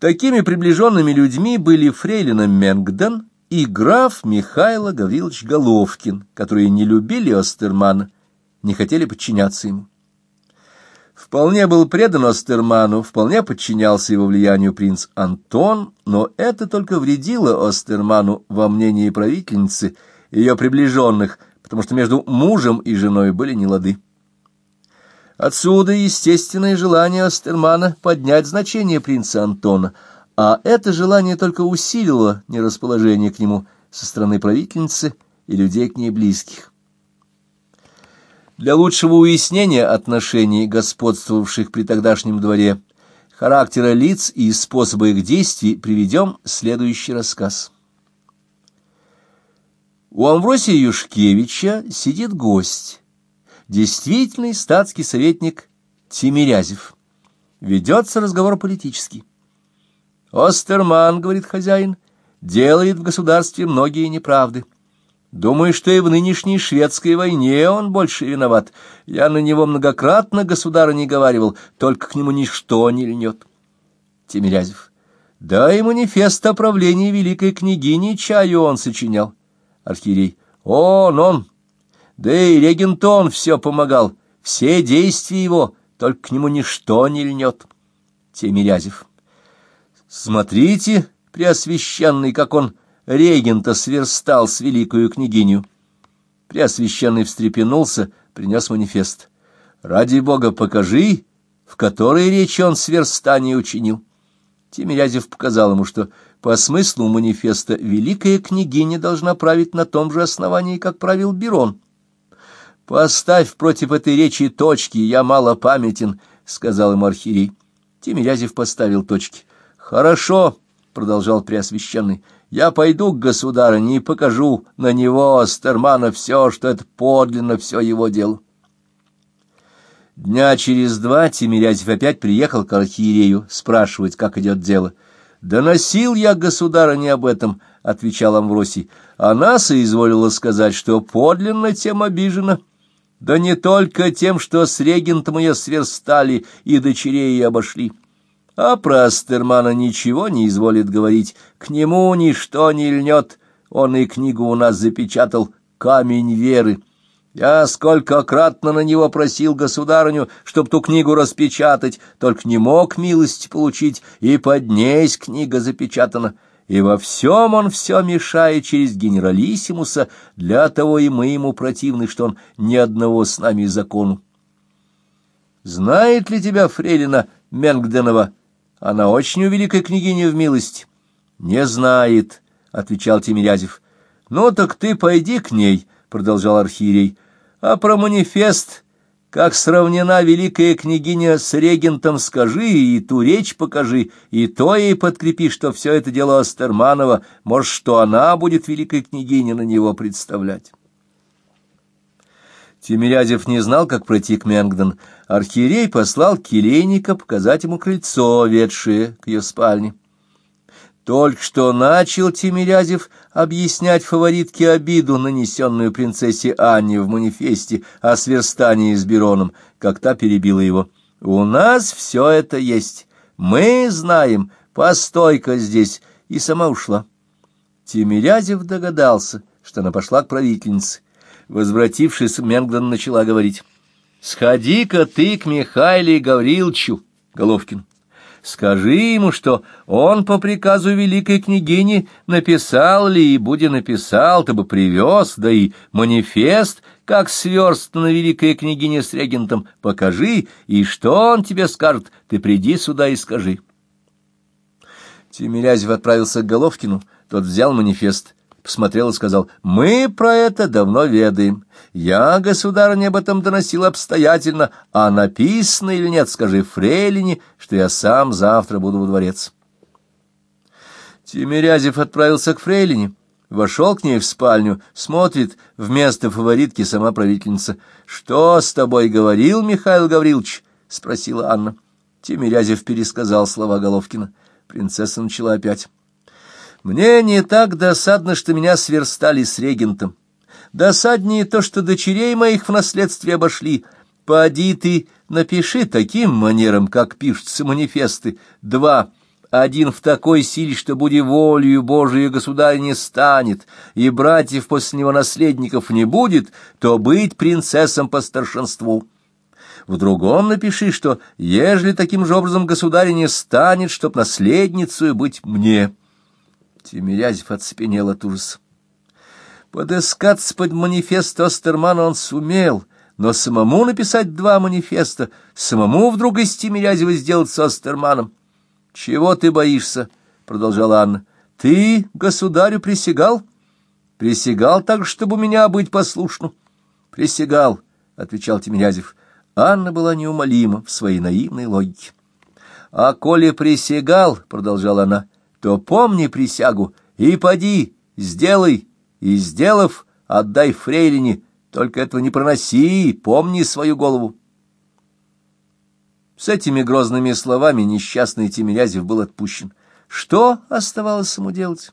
Такими приближенными людьми были фрейлина Менгден и граф Михайло Гаврилович Головкин, которые не любили Остермана, не хотели подчиняться ему. Вполне был предан Остерману, вполне подчинялся его влиянию принц Антон, но это только вредило Остерману во мнении правительницы и ее приближенных, потому что между мужем и женой были нелады. Отсюда естественное желание Остермана поднять значение принца Антона, а это желание только усилило нерасположение к нему со стороны правительницы и людей к ней близких. Для лучшего уяснения отношений, господствовавших при тогдашнем дворе, характера лиц и способа их действий приведем следующий рассказ. У Амвросия Юшкевича сидит гость действительный статский советник Тимирязев. Ведется разговор политический. «Остерман, — говорит хозяин, — делает в государстве многие неправды. Думаю, что и в нынешней шведской войне он больше виноват. Я на него многократно, государа, не говаривал, только к нему ничто не льнет». Тимирязев. «Да и манифест о правлении великой княгини чаю он сочинял». Архиерей. «Он, он, да и регентон все помогал, все действия его, только к нему ничто не льнет. Тимирязев. Смотрите, Преосвященный, как он регента сверстал с великою княгиню. Преосвященный встрепенулся, принес манифест. «Ради Бога, покажи, в которой речи он сверстание учинил». Тимирязев показал ему, что по смыслу манифеста великая княгиня должна править на том же основании, как правил Берон. «Поставь против этой речи точки, я мало памятен», — сказал ему архиерей. Тимирязев поставил точки. «Хорошо», — продолжал Преосвященный, — «я пойду к государыне и покажу на него, Астермана, все, что это подлинно все его дело». Дня через два Тимирязев опять приехал к архиерею спрашивать, как идет дело. «Доносил я государыне об этом», — отвечал Амвросий. «Она соизволила сказать, что подлинно тем обижена». Да не только тем, что с регентом ее сверстали и дочерей ее обошли. А про Астермана ничего не изволит говорить, к нему ничто не льнет. Он и книгу у нас запечатал «Камень веры». Я сколько кратно на него просил государыню, чтоб ту книгу распечатать, только не мог милости получить, и поднесь книга запечатана и во всем он все мешает через генералиссимуса, для того и мы ему противны, что он ни одного с нами закону. Знает ли тебя фрейлина Менгденова? Она очень у великой княгини в милости. Не знает, — отвечал Тимирязев. Ну так ты пойди к ней, — продолжал архиерей. А про манифест как сравнена великая княгиня с регентом, скажи, и ту речь покажи, и то ей подкрепи, что все это дело Астерманова, может, что она будет великой княгиней на него представлять. Тимирязев не знал, как пройти к Менгден. Архиерей послал келейника показать ему крыльцо, ведшее к ее спальне. Только что начал Тимирязев объяснять фаворитке обиду, нанесенную принцессе Анне в манифесте о сверстании с Бероном, как та перебила его. «У нас все это есть. Мы знаем. Постой-ка здесь». И сама ушла. Тимирязев догадался, что она пошла к правительнице. Возвратившись, Менгдон начала говорить. «Сходи-ка ты к Михаиле Гавриловичу, Головкин. Скажи ему, что он по приказу великой княгини написал ли, и буде написал, ты бы привез, да и манифест, как сверстана великая княгиня с регентом, покажи, и что он тебе скажет, ты приди сюда и скажи. Тимирязев отправился к Головкину, тот взял манифест, посмотрел и сказал, «Мы про это давно ведаем». Я, государыня, об этом доносил обстоятельно, а написано или нет, скажи Фрейлине, что я сам завтра буду во дворец. Тимирязев отправился к Фрейлине, вошел к ней в спальню, смотрит, вместо фаворитки сама правительница. «Что с тобой говорил Михаил Гаврилович?» — спросила Анна. Тимирязев пересказал слова Головкина. Принцесса начала опять. «Мне не так досадно, что меня сверстали с регентом. Досаднее то, что дочерей моих в наследстве обошли. Поди ты, напиши таким манером, как пишутся манифесты. Два. один в такой силе, что, буди волею Божию, государь не станет, и братьев после него наследников не будет, то быть принцессом по старшинству. В другом напиши, что, ежели таким же образом государь не станет, чтоб наследницей быть мне». Тимирязев оцепенел от ужаса. Подыскаться под манифест Остермана он сумел, но самому написать два манифеста, самому вдруг из Тимирязева сделаться Остерманом. — Чего ты боишься? — продолжала Анна. — Ты государю присягал? — Присягал так, чтобы у меня быть послушным. — Присягал, — отвечал Тимирязев. Анна была неумолима в своей наивной логике. — А коли присягал, — продолжала она, — то помни присягу и поди, сделай, и, сделав, отдай фрейлине, только этого не проноси, помни свою голову. С этими грозными словами несчастный Тимирязев был отпущен. Что оставалось ему делать?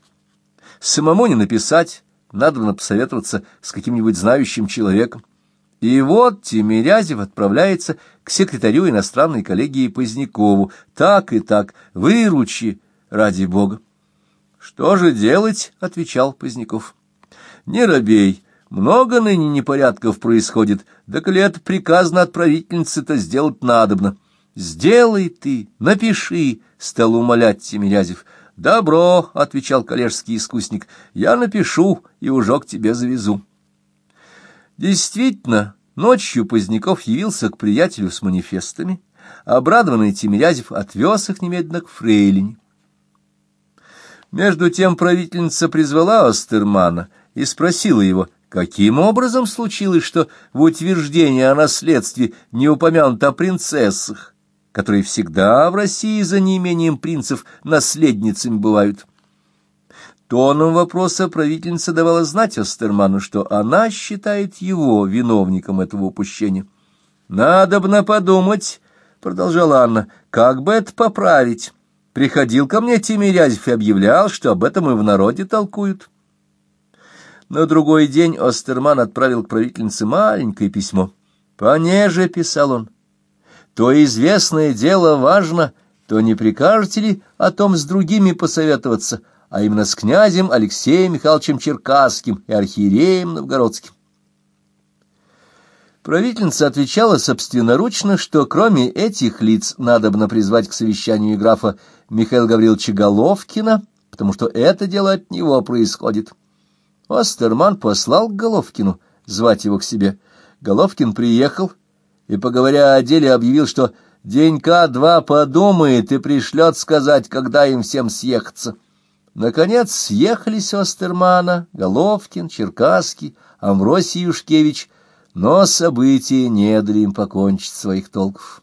Самому не написать, надо было посоветоваться с каким-нибудь знающим человеком. И вот Тимирязев отправляется к секретарю иностранной коллегии Позднякову. Так и так, выручи, ради бога. — Что же делать? — отвечал Поздняков. — Не робей, много ныне непорядков происходит, да коли это приказано отправительнице-то сделать надобно. Сделай ты, напиши, — стал умолять Тимирязев. Добро, — отвечал коллежский искусник, — я напишу и уже к тебе завезу. Действительно, ночью Поздняков явился к приятелю с манифестами, обрадованный Тимирязев отвез их немедленно к Фрейлине. Между тем правительница призвала Остермана и спросила его, каким образом случилось, что в утверждении о наследстве не упомянуто о принцессах, которые всегда в России за неимением принцев наследницами бывают. Тоном вопроса правительница давала знать Остерману, что она считает его виновником этого упущения. «Надобно подумать», — продолжала Анна, — «как бы это поправить?» Приходил ко мне Тимирязев и объявлял, что об этом и в народе толкуют. На другой день Остерман отправил к правительнице маленькое письмо. «Понеже», — писал он, — «то известное дело важно, то не прикажете ли о том с другими посоветоваться, а именно с князем Алексеем Михайловичем Черкасским и архиереем Новгородским?» Правительница отвечала собственноручно, что кроме этих лиц надобно призвать к совещанию графа Михаила Гавриловича Головкина, потому что это дело от него происходит. Остерман послал к Головкину звать его к себе. Головкин приехал и, поговоря о деле, объявил, что денька-два подумает и пришлет сказать, когда им всем съехаться. Наконец съехались Остермана, Головкин, Черкасский, Амвросий Юшкевич — но события не дали им покончить своих толков.